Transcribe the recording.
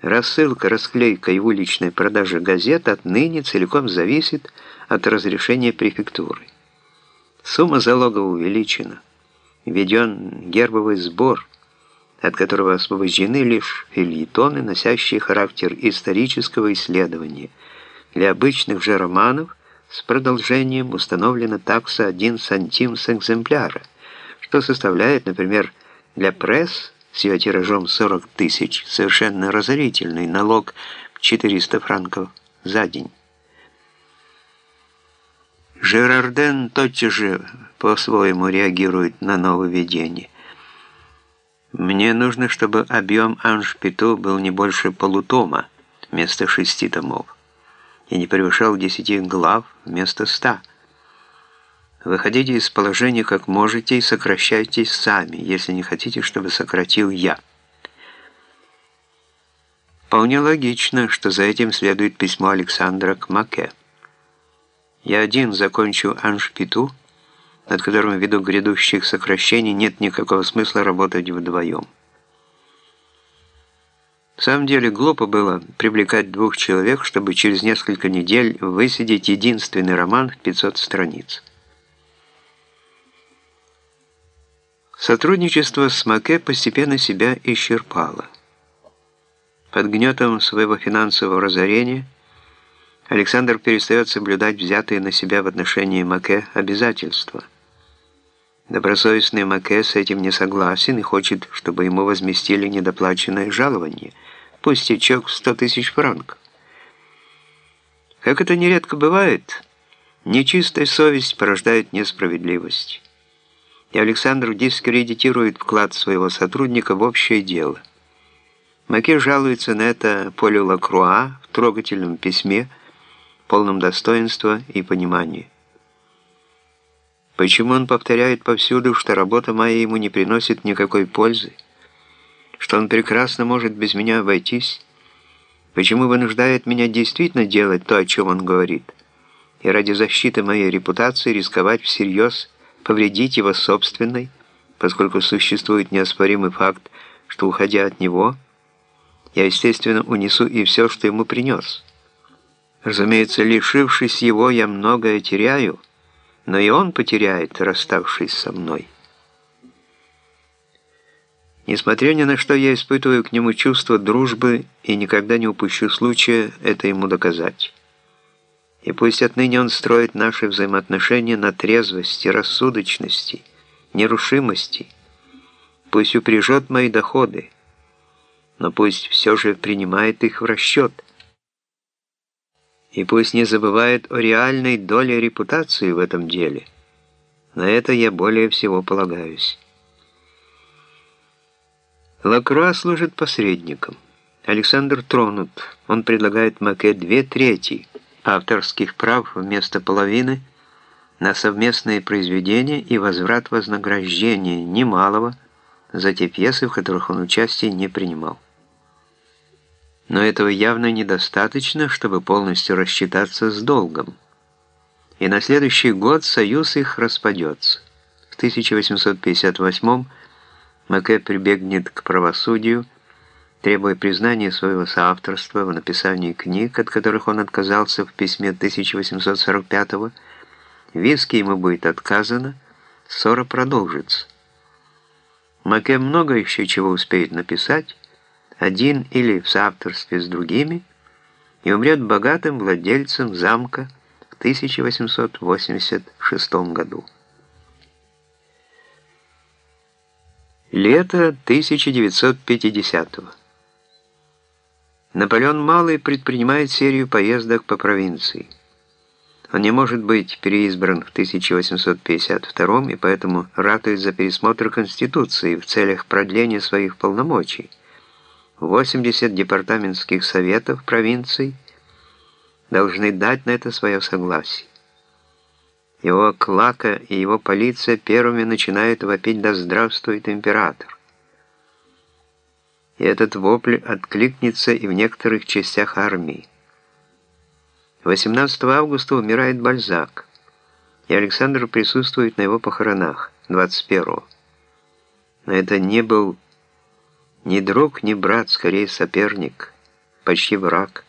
Рассылка, расклейка и уличная продажа газет отныне целиком зависит от разрешения префектуры. Сумма залога увеличена. Введен гербовый сбор, от которого освобождены лишь фильетоны, носящие характер исторического исследования. Для обычных же романов с продолжением установлена такса 1 сантим с экземпляра, что составляет, например, для пресс ее тиражом 40 тысяч совершенно разорительный налог 400 франков за день. Жерарден тотчас же по-своему реагирует на нововведение. Мне нужно, чтобы объем Аншпиту был не больше полутома вместо шести томов и не превышал десяти глав вместо ста. Выходите из положения как можете и сокращайтесь сами, если не хотите, чтобы сократил я. Вполне логично, что за этим следует письмо Александра к Маке. Я один закончу Аншпиту, над которым ввиду грядущих сокращений нет никакого смысла работать вдвоем. В самом деле глупо было привлекать двух человек, чтобы через несколько недель высидеть единственный роман в 500 страниц. Сотрудничество с Маке постепенно себя исчерпало. Под гнетом своего финансового разорения Александр перестает соблюдать взятые на себя в отношении Маке обязательства – Добросовестный Маке с этим не согласен и хочет, чтобы ему возместили недоплаченное жалование, пустячок в 100 тысяч франков. Как это нередко бывает, нечистая совесть порождает несправедливость. И Александр дискредитирует вклад своего сотрудника в общее дело. Маке жалуется на это Полю Лакруа в трогательном письме, полном достоинства и понимания. Почему он повторяет повсюду, что работа моя ему не приносит никакой пользы? Что он прекрасно может без меня обойтись? Почему вынуждает меня действительно делать то, о чем он говорит? И ради защиты моей репутации рисковать всерьез повредить его собственной, поскольку существует неоспоримый факт, что, уходя от него, я, естественно, унесу и все, что ему принес. Разумеется, лишившись его, я многое теряю, но и он потеряет, расставшись со мной. Несмотря ни на что, я испытываю к нему чувство дружбы и никогда не упущу случая это ему доказать. И пусть отныне он строит наши взаимоотношения на трезвости, рассудочности, нерушимости, пусть упряжет мои доходы, но пусть все же принимает их в расчет – и пусть не забывает о реальной доле репутации в этом деле. На это я более всего полагаюсь. Лакруа служит посредником. Александр тронут. Он предлагает Маке две трети авторских прав вместо половины на совместные произведения и возврат вознаграждения немалого за те пьесы, в которых он участие не принимал. Но этого явно недостаточно, чтобы полностью рассчитаться с долгом. И на следующий год союз их распадется. В 1858 Маке прибегнет к правосудию, требуя признания своего соавторства в написании книг, от которых он отказался в письме 1845 -го. Виски ему будет отказано, ссора продолжится. Маке много еще чего успеет написать, один или в соавторстве с другими, и умрет богатым владельцем замка в 1886 году. Лето 1950 -го. Наполеон Малый предпринимает серию поездок по провинции. Он не может быть переизбран в 1852 и поэтому ратует за пересмотр Конституции в целях продления своих полномочий. 80 департаментских советов провинций должны дать на это свое согласие. Его клака и его полиция первыми начинают вопить «Да здравствует император!». И этот вопль откликнется и в некоторых частях армии. 18 августа умирает Бальзак, и Александр присутствует на его похоронах 21 -го. Но это не был ни друг, ни брат, скорее соперник – почти враг.